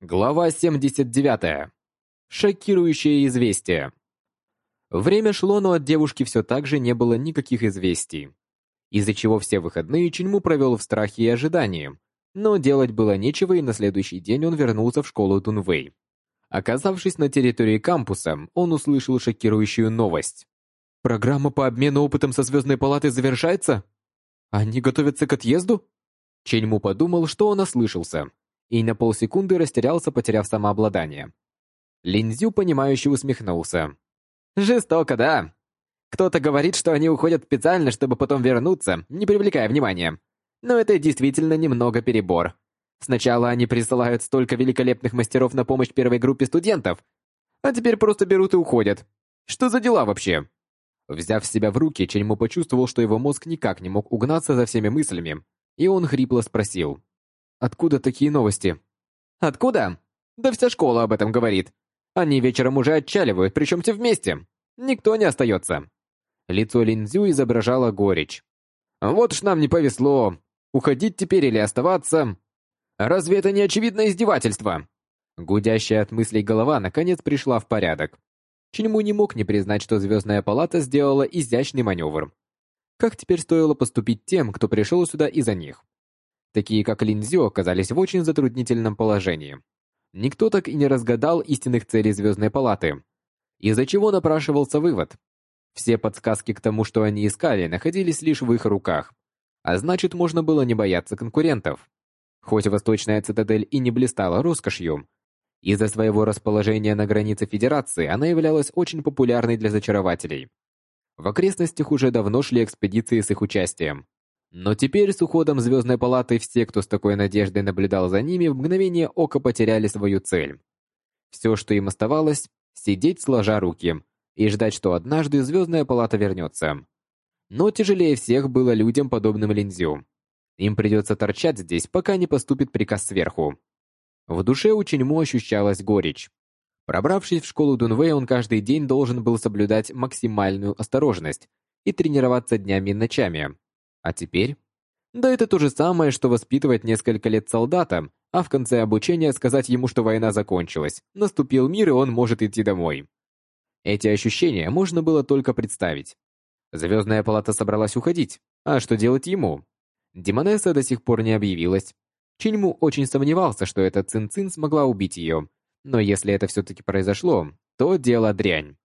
Глава 79. Шокирующее известие. Время шло, но от девушки все так же не было никаких известий. Из-за чего все выходные Чиньму провел в страхе и ожидании. Но делать было нечего, и на следующий день он вернулся в школу Дунвэй. Оказавшись на территории кампуса, он услышал шокирующую новость. «Программа по обмену опытом со Звездной палатой завершается? Они готовятся к отъезду?» Ченьму подумал, что он ослышался, и на полсекунды растерялся, потеряв самообладание. Линзю, понимающе усмехнулся. «Жестоко, да? Кто-то говорит, что они уходят специально, чтобы потом вернуться, не привлекая внимания. Но это действительно немного перебор. Сначала они присылают столько великолепных мастеров на помощь первой группе студентов, а теперь просто берут и уходят. Что за дела вообще?» Взяв себя в руки, Чельму почувствовал, что его мозг никак не мог угнаться за всеми мыслями, и он хрипло спросил. Откуда такие новости? Откуда? Да вся школа об этом говорит. Они вечером уже отчаливают, причем все вместе. Никто не остается. Лицо Линзю изображало горечь. Вот уж нам не повезло. Уходить теперь или оставаться? Разве это не очевидное издевательство? Гудящая от мыслей голова наконец пришла в порядок. Чему не мог не признать, что Звездная палата сделала изящный маневр. Как теперь стоило поступить тем, кто пришел сюда из-за них? Такие как Линзю оказались в очень затруднительном положении. Никто так и не разгадал истинных целей Звездной палаты, из-за чего напрашивался вывод. Все подсказки к тому, что они искали, находились лишь в их руках, а значит, можно было не бояться конкурентов. Хоть Восточная цитадель и не блистала роскошью, из-за своего расположения на границе Федерации она являлась очень популярной для зачарователей. В окрестностях уже давно шли экспедиции с их участием. Но теперь с уходом Звездной палаты все, кто с такой надеждой наблюдал за ними, в мгновение ока потеряли свою цель. Все, что им оставалось, сидеть сложа руки и ждать, что однажды Звездная палата вернется. Но тяжелее всех было людям, подобным Линзю. Им придется торчать здесь, пока не поступит приказ сверху. В душе у Чиньмо ощущалась горечь. Пробравшись в школу Дунвэй, он каждый день должен был соблюдать максимальную осторожность и тренироваться днями и ночами. А теперь? Да это то же самое, что воспитывать несколько лет солдата, а в конце обучения сказать ему, что война закончилась, наступил мир и он может идти домой. Эти ощущения можно было только представить. Звездная палата собралась уходить, а что делать ему? Демонесса до сих пор не объявилась. Чиньму очень сомневался, что эта Цин-Цин смогла убить ее, но если это все-таки произошло, то дело дрянь.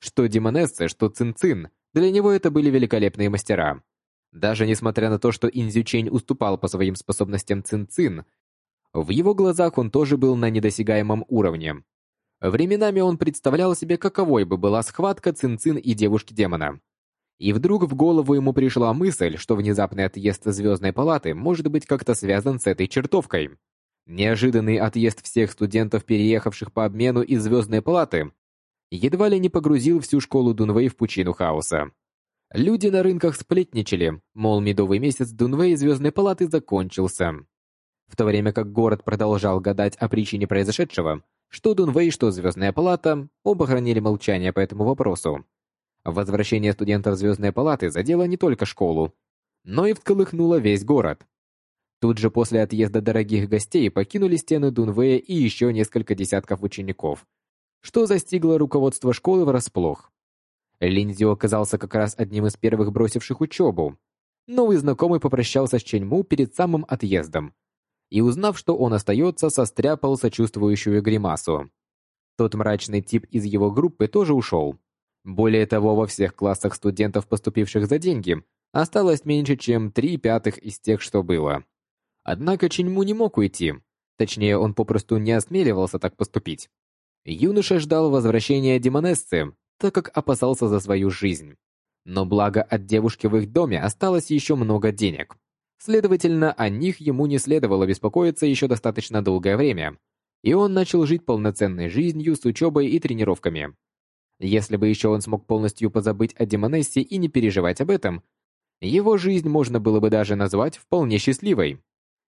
Что Демонесса, что Цин-Цин, для него это были великолепные мастера. Даже несмотря на то, что Инзючень уступал по своим способностям Цин-Цин, в его глазах он тоже был на недосягаемом уровне. Временами он представлял себе, каковой бы была схватка Цин-Цин и девушки-демона. И вдруг в голову ему пришла мысль, что внезапный отъезд Звездной палаты может быть как-то связан с этой чертовкой. Неожиданный отъезд всех студентов, переехавших по обмену из Звездной палаты, едва ли не погрузил всю школу Дунвей в пучину хаоса. Люди на рынках сплетничали, мол, медовый месяц Дунвей Звездной палаты закончился. В то время как город продолжал гадать о причине произошедшего, что Дунвей, что Звездная палата оба хранили молчание по этому вопросу. Возвращение студентов Звездной палаты задело не только школу, но и всколыхнуло весь город. Тут же после отъезда дорогих гостей покинули стены Дунвея и еще несколько десятков учеников, что застигло руководство школы врасплох. Линдзю оказался как раз одним из первых бросивших учебу. Новый знакомый попрощался с Ченьму перед самым отъездом и, узнав, что он остается, состряпал сочувствующую гримасу. Тот мрачный тип из его группы тоже ушел. Более того, во всех классах студентов, поступивших за деньги, осталось меньше, чем три пятых из тех, что было. Однако Ченьму не мог уйти. Точнее, он попросту не осмеливался так поступить. Юноша ждал возвращения Демонессы, так как опасался за свою жизнь. Но благо от девушки в их доме осталось еще много денег. Следовательно, о них ему не следовало беспокоиться еще достаточно долгое время, и он начал жить полноценной жизнью с учебой и тренировками. Если бы еще он смог полностью позабыть о Демонессе и не переживать об этом, его жизнь можно было бы даже назвать вполне счастливой.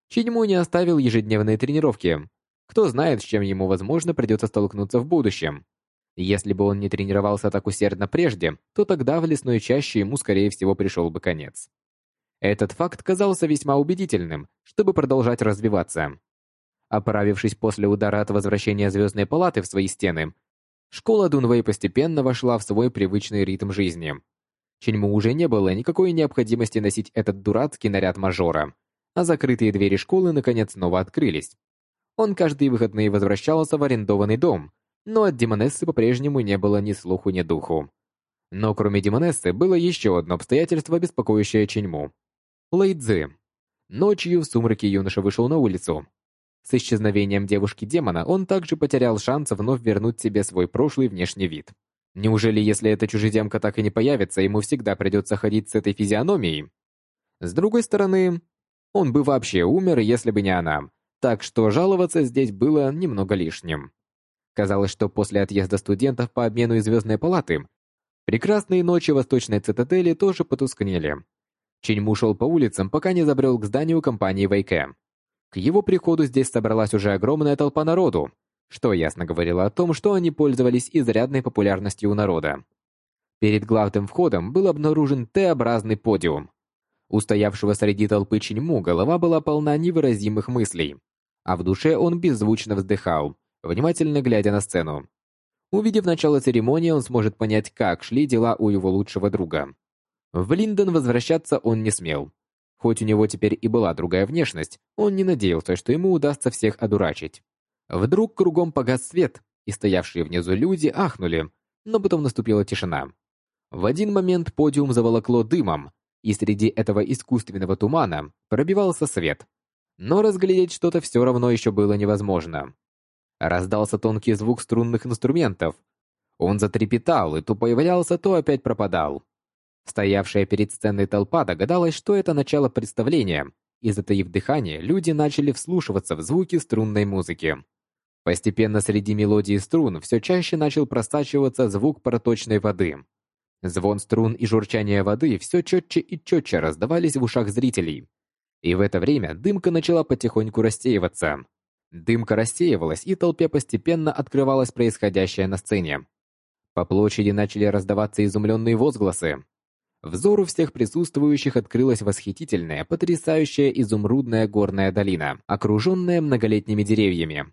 Чидьму не оставил ежедневные тренировки. Кто знает, с чем ему, возможно, придется столкнуться в будущем. Если бы он не тренировался так усердно прежде, то тогда в лесной чаще ему, скорее всего, пришел бы конец. Этот факт казался весьма убедительным, чтобы продолжать развиваться. Оправившись после удара от возвращения Звездной Палаты в свои стены, школа Дунвей постепенно вошла в свой привычный ритм жизни. Ченьму уже не было никакой необходимости носить этот дурацкий наряд мажора, а закрытые двери школы наконец снова открылись. Он каждые выходные возвращался в арендованный дом, но от Демонессы по-прежнему не было ни слуху, ни духу. Но кроме Демонессы было еще одно обстоятельство, беспокоящее Ченьму. Лэйдзи. Ночью в сумраке юноша вышел на улицу. С исчезновением девушки-демона он также потерял шанс вновь вернуть себе свой прошлый внешний вид. Неужели, если эта чужеземка так и не появится, ему всегда придется ходить с этой физиономией? С другой стороны, он бы вообще умер, если бы не она, так что жаловаться здесь было немного лишним. Казалось, что после отъезда студентов по обмену из Звездной палаты прекрасные ночи Восточной цитадели тоже потускнели. Чиньму шел по улицам, пока не забрел к зданию компании Вайке. К его приходу здесь собралась уже огромная толпа народу, что ясно говорило о том, что они пользовались изрядной популярностью у народа. Перед главным входом был обнаружен Т-образный подиум. У стоявшего среди толпы Чиньму голова была полна невыразимых мыслей, а в душе он беззвучно вздыхал, внимательно глядя на сцену. Увидев начало церемонии, он сможет понять, как шли дела у его лучшего друга. В Линдон возвращаться он не смел. Хоть у него теперь и была другая внешность, он не надеялся, что ему удастся всех одурачить. Вдруг кругом погас свет, и стоявшие внизу люди ахнули, но потом наступила тишина. В один момент подиум заволокло дымом, и среди этого искусственного тумана пробивался свет. Но разглядеть что-то все равно еще было невозможно. Раздался тонкий звук струнных инструментов. Он затрепетал и то появлялся, то опять пропадал. Стоявшая перед сценой толпа догадалась, что это начало представления, и, затаив дыхание, люди начали вслушиваться в звуки струнной музыки. Постепенно среди мелодии струн все чаще начал просачиваться звук проточной воды. Звон струн и журчание воды все четче и четче раздавались в ушах зрителей. И в это время дымка начала потихоньку рассеиваться. Дымка рассеивалась, и толпе постепенно открывалось происходящее на сцене. По площади начали раздаваться изумленные возгласы. Взору всех присутствующих открылась восхитительная, потрясающая изумрудная горная долина, окруженная многолетними деревьями.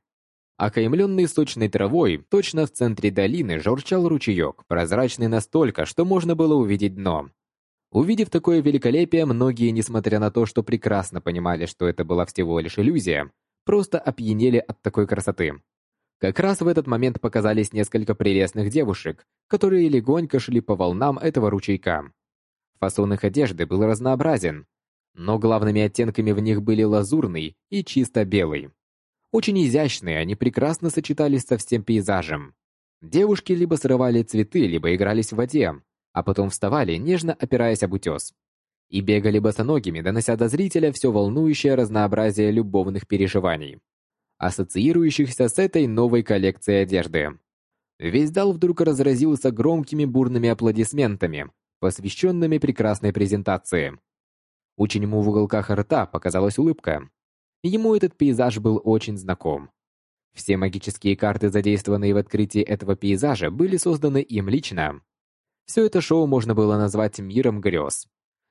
Окаймленный сочной травой, точно в центре долины журчал ручеек, прозрачный настолько, что можно было увидеть дно. Увидев такое великолепие, многие, несмотря на то, что прекрасно понимали, что это была всего лишь иллюзия, просто опьянели от такой красоты. Как раз в этот момент показались несколько прелестных девушек, которые легонько шли по волнам этого ручейка. Фасон их одежды был разнообразен, но главными оттенками в них были лазурный и чисто белый. Очень изящные, они прекрасно сочетались со всем пейзажем. Девушки либо срывали цветы, либо игрались в воде, а потом вставали, нежно опираясь об утес. И бегали босоногими, донося до зрителя все волнующее разнообразие любовных переживаний, ассоциирующихся с этой новой коллекцией одежды. Весь зал вдруг разразился громкими бурными аплодисментами, посвященными прекрасной презентации. Ученему в уголках рта показалась улыбка. Ему этот пейзаж был очень знаком. Все магические карты, задействованные в открытии этого пейзажа, были созданы им лично. Все это шоу можно было назвать миром грез.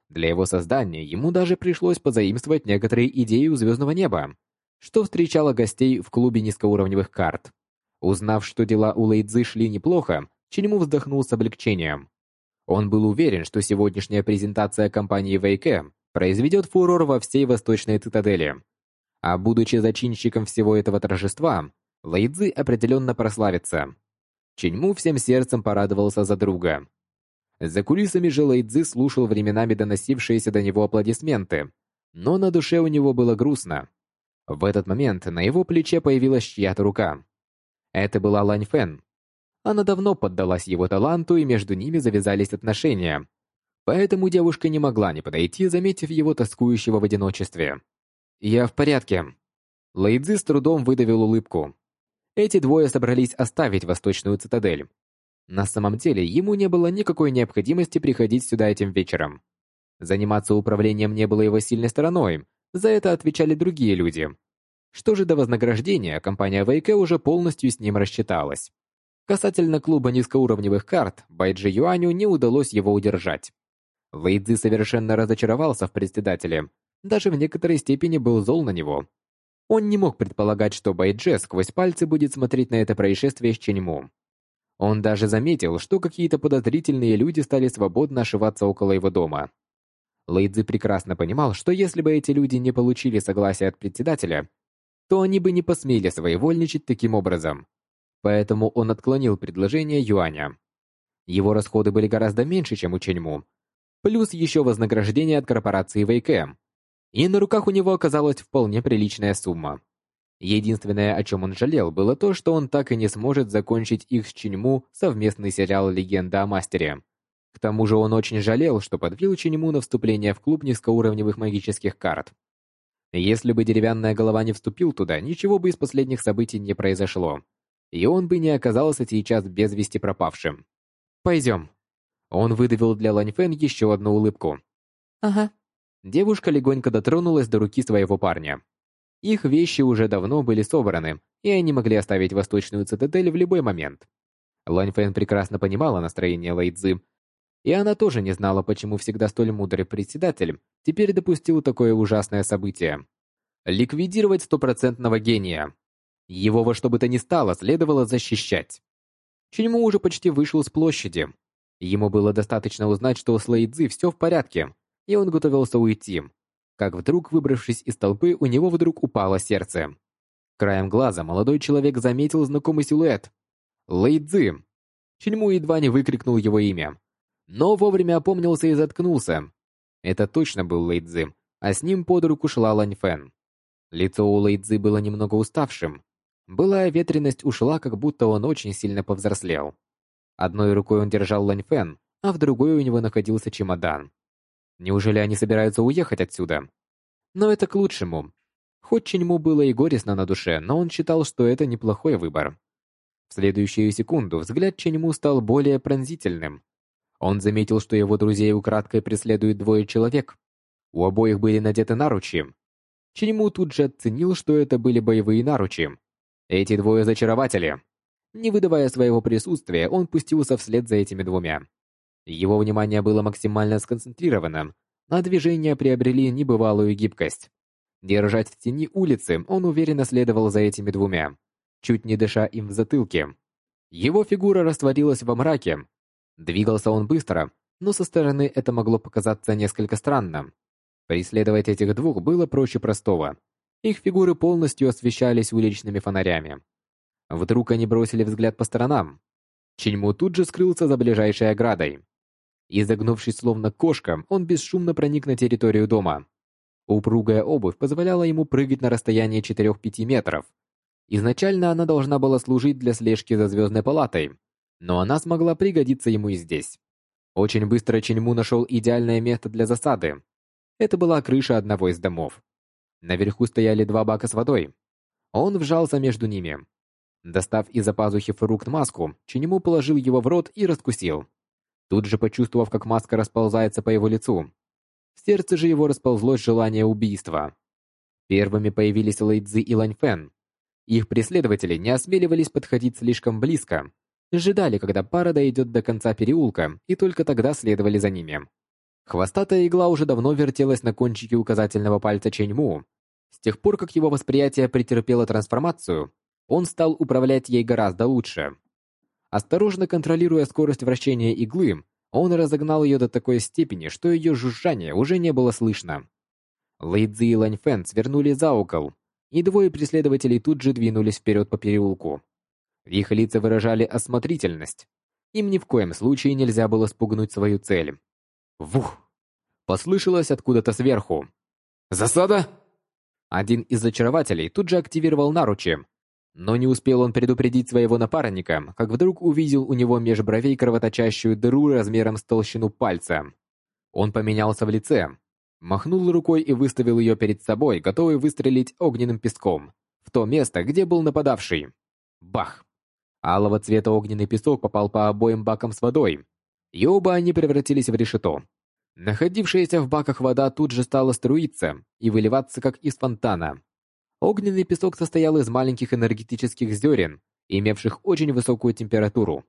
Для его создания ему даже пришлось позаимствовать некоторые идеи у звездного неба, что встречало гостей в клубе низкоуровневых карт. Узнав, что дела у Лэйдзы шли неплохо, Чиньму вздохнул с облегчением. Он был уверен, что сегодняшняя презентация компании Вейке произведет фурор во всей Восточной Цитадели, а будучи зачинщиком всего этого торжества, Лэйдзи определенно прославится. Ченьму всем сердцем порадовался за друга. За кулисами же Лэйдзи слушал временами доносившиеся до него аплодисменты, но на душе у него было грустно. В этот момент на его плече появилась чья-то рука. Это была Лань Фэн. Она давно поддалась его таланту, и между ними завязались отношения. Поэтому девушка не могла не подойти, заметив его тоскующего в одиночестве. «Я в порядке». Лэйдзи с трудом выдавил улыбку. Эти двое собрались оставить Восточную Цитадель. На самом деле, ему не было никакой необходимости приходить сюда этим вечером. Заниматься управлением не было его сильной стороной, за это отвечали другие люди. Что же до вознаграждения, компания Вейке уже полностью с ним рассчиталась. Касательно клуба низкоуровневых карт, Байджи Юаню не удалось его удержать. Лэйдзи совершенно разочаровался в председателе, даже в некоторой степени был зол на него. Он не мог предполагать, что Байдже сквозь пальцы будет смотреть на это происшествие с Ченьму. Он даже заметил, что какие-то подозрительные люди стали свободно ошиваться около его дома. Лэйдзи прекрасно понимал, что если бы эти люди не получили согласия от председателя, то они бы не посмели своевольничать таким образом. Поэтому он отклонил предложение Юаня. Его расходы были гораздо меньше, чем у Ченьму. Плюс еще вознаграждение от корпорации Вэйкэм. И на руках у него оказалась вполне приличная сумма. Единственное, о чем он жалел, было то, что он так и не сможет закончить их с Чиньму совместный сериал «Легенда о мастере». К тому же он очень жалел, что подвел Чиньму на вступление в клуб низкоуровневых магических карт. Если бы деревянная голова не вступил туда, ничего бы из последних событий не произошло, и он бы не оказался сейчас без вести пропавшим. «Пойдем». Он выдавил для Лань Фэн еще одну улыбку. «Ага». Девушка легонько дотронулась до руки своего парня. Их вещи уже давно были собраны, и они могли оставить восточную цитадель в любой момент. Лань Фэн прекрасно понимала настроение Лэйцзы, и она тоже не знала, почему всегда столь мудрый председатель теперь допустил такое ужасное событие. Ликвидировать стопроцентного гения. Его во что бы то ни стало следовало защищать. Ченьму уже почти вышел с площади. Ему было достаточно узнать, что с Лэйцзы все в порядке, и он готовился уйти, как вдруг, выбравшись из толпы, у него вдруг упало сердце. Краем глаза молодой человек заметил знакомый силуэт. Лэйдзи. Чельму едва не выкрикнул его имя, но вовремя опомнился и заткнулся. Это точно был Лэйдзи, а с ним под руку шла Лань Фэн. Лицо у Лэйдзи было немного уставшим. Былая ветренность ушла, как будто он очень сильно повзрослел. Одной рукой он держал Лань Фэн, а в другой у него находился чемодан. Неужели они собираются уехать отсюда? Но это к лучшему. Хоть Ченьму было и горестно на душе, но он считал, что это неплохой выбор. В следующую секунду взгляд Ченьму стал более пронзительным. Он заметил, что его друзей украдкой преследуют двое человек. У обоих были надеты наручи. Ченьму тут же оценил, что это были боевые наручи. Эти двое зачарователи. Не выдавая своего присутствия, он пустился вслед за этими двумя. Его внимание было максимально сконцентрировано, а движения приобрели небывалую гибкость. Держась в тени улицы, он уверенно следовал за этими двумя, чуть не дыша им в затылке. Его фигура растворилась во мраке. Двигался он быстро, но со стороны это могло показаться несколько странным. Преследовать этих двух было проще простого. Их фигуры полностью освещались уличными фонарями. Вдруг они бросили взгляд по сторонам. Чиньму тут же скрылся за ближайшей оградой. Изогнувшись словно кошка, он бесшумно проник на территорию дома. Упругая обувь позволяла ему прыгать на расстояние 4-5 метров. Изначально она должна была служить для слежки за Звездной палатой, но она смогла пригодиться ему и здесь. Очень быстро Ченьму нашел идеальное место для засады. Это была крыша одного из домов. Наверху стояли два бака с водой. Он вжался между ними. Достав из-за пазухи фрукт маску, Ченьму положил его в рот и раскусил тут же почувствовав, как маска расползается по его лицу. В сердце же его расползлось желание убийства. Первыми появились Лэйцзи и Ланьфэн. Их преследователи не осмеливались подходить слишком близко, ожидали, когда пара дойдет до конца переулка, и только тогда следовали за ними. Хвостатая игла уже давно вертелась на кончике указательного пальца Чэньму. С тех пор, как его восприятие претерпело трансформацию, он стал управлять ей гораздо лучше. Осторожно контролируя скорость вращения иглы, он разогнал ее до такой степени, что ее жужжание уже не было слышно. Лэйдзи и Ланьфэн свернули за угол, и двое преследователей тут же двинулись вперед по переулку. Их лица выражали осмотрительность. Им ни в коем случае нельзя было спугнуть свою цель. Вух! Послышалось откуда-то сверху. «Засада!» Один из зачарователей тут же активировал наручи, но не успел он предупредить своего напарника, как вдруг увидел у него меж бровей кровоточащую дыру размером с толщину пальца. Он поменялся в лице, махнул рукой и выставил ее перед собой, готовый выстрелить огненным песком в то место, где был нападавший. Бах! Алого цвета огненный песок попал по обоим бакам с водой, и оба они превратились в решето. Находившаяся в баках вода тут же стала струиться и выливаться, как из фонтана. Огненный песок состоял из маленьких энергетических зерен, имевших очень высокую температуру.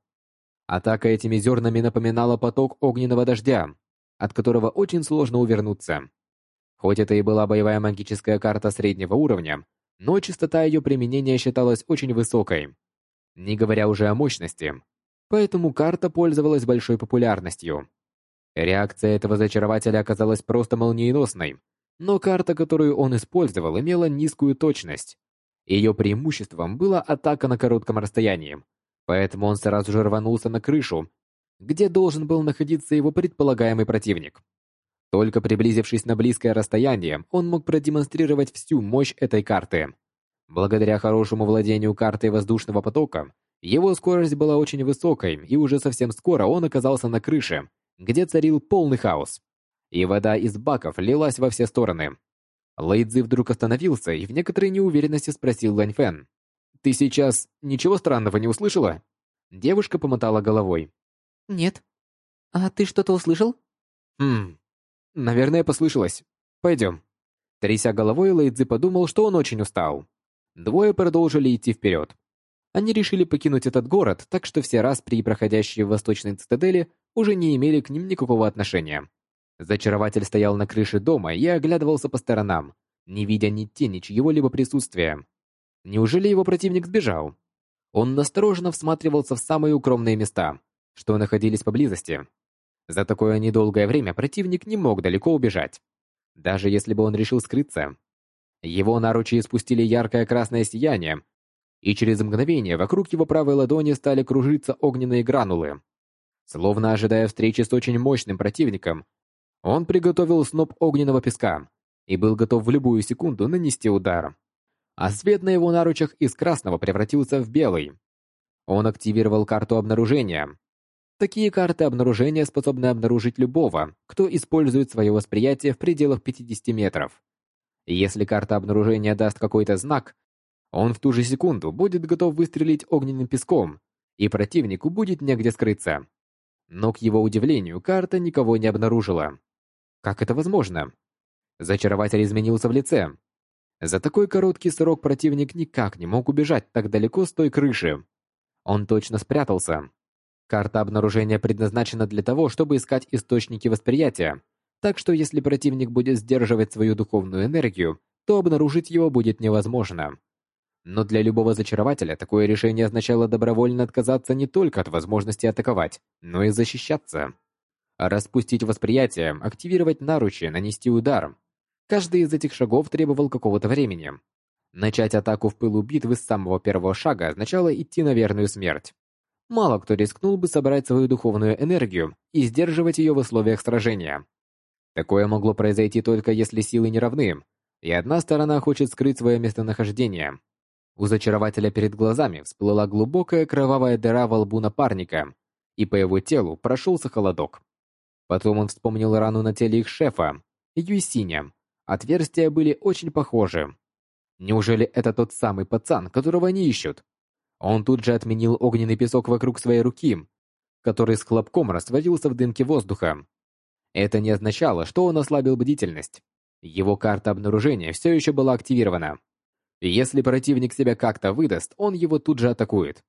Атака этими зернами напоминала поток огненного дождя, от которого очень сложно увернуться. Хоть это и была боевая магическая карта среднего уровня, но частота ее применения считалась очень высокой, не говоря уже о мощности, поэтому карта пользовалась большой популярностью. Реакция этого зачарователя оказалась просто молниеносной, но карта, которую он использовал, имела низкую точность. Ее преимуществом была атака на коротком расстоянии, поэтому он сразу же рванулся на крышу, где должен был находиться его предполагаемый противник. Только приблизившись на близкое расстояние, он мог продемонстрировать всю мощь этой карты. Благодаря хорошему владению картой воздушного потока, его скорость была очень высокой, и уже совсем скоро он оказался на крыше, где царил полный хаос. И вода из баков лилась во все стороны. Лэйдзи вдруг остановился и в некоторой неуверенности спросил Лань Фэн. «Ты сейчас ничего странного не услышала?» Девушка помотала головой. «Нет. А ты что-то услышал?» «Хм, наверное, послышалось. Пойдем». Тряся головой, Лэйдзи подумал, что он очень устал. Двое продолжили идти вперед. Они решили покинуть этот город, так что все распри, проходящие в Восточной Цитадели, уже не имели к ним никакого отношения. Зачарователь стоял на крыше дома и оглядывался по сторонам, не видя ни тени чьего-либо присутствия. Неужели его противник сбежал? Он настороженно всматривался в самые укромные места, что находились поблизости. За такое недолгое время противник не мог далеко убежать. Даже если бы он решил скрыться. Его наручи испустили яркое красное сияние, и через мгновение вокруг его правой ладони стали кружиться огненные гранулы. Словно ожидая встречи с очень мощным противником, он приготовил сноп огненного песка и был готов в любую секунду нанести удар. А свет на его наручах из красного превратился в белый. Он активировал карту обнаружения. Такие карты обнаружения способны обнаружить любого, кто использует свое восприятие в пределах 50 метров. Если карта обнаружения даст какой-то знак, он в ту же секунду будет готов выстрелить огненным песком, и противнику будет негде скрыться. Но, к его удивлению, карта никого не обнаружила. Как это возможно? Зачарователь изменился в лице. За такой короткий срок противник никак не мог убежать так далеко с той крыши. Он точно спрятался. Карта обнаружения предназначена для того, чтобы искать источники восприятия, так что если противник будет сдерживать свою духовную энергию, то обнаружить его будет невозможно. Но для любого зачарователя такое решение означало добровольно отказаться не только от возможности атаковать, но и защищаться. Распустить восприятие, активировать наручи, нанести удар. Каждый из этих шагов требовал какого-то времени. Начать атаку в пылу битвы с самого первого шага означало идти на верную смерть. Мало кто рискнул бы собрать свою духовную энергию и сдерживать ее в условиях сражения. Такое могло произойти только если силы не равны, и одна сторона хочет скрыть свое местонахождение, у зачарователя перед глазами всплыла глубокая кровавая дыра во лбу напарника, и по его телу прошелся холодок. Потом он вспомнил рану на теле их шефа, Юйсиня. Отверстия были очень похожи. Неужели это тот самый пацан, которого они ищут? Он тут же отменил огненный песок вокруг своей руки, который с хлопком растворился в дымке воздуха. Это не означало, что он ослабил бдительность. Его карта обнаружения все еще была активирована. Если противник себя как-то выдаст, он его тут же атакует.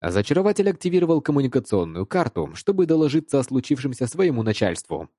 А зачарователь активировал коммуникационную карту, чтобы доложиться о случившемся своему начальству.